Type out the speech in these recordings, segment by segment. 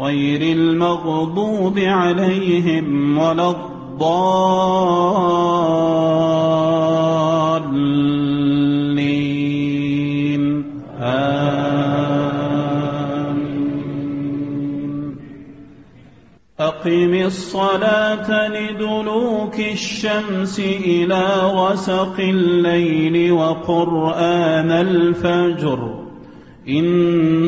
غير المغضوب عليهم ولا الضالين. آمين. أقم الصلاة لدلوك الشمس إلى غسق الليل وقرآن الفجر. إن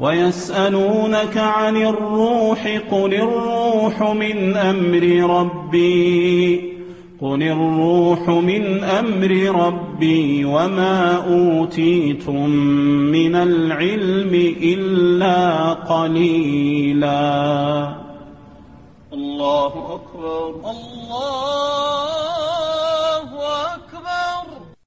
ويسألونك عن الروح قل الروح من أمر ربي قل الروح من أمر ربي وما أوتيتم من العلم إلا قليلا. الله أكبر. الله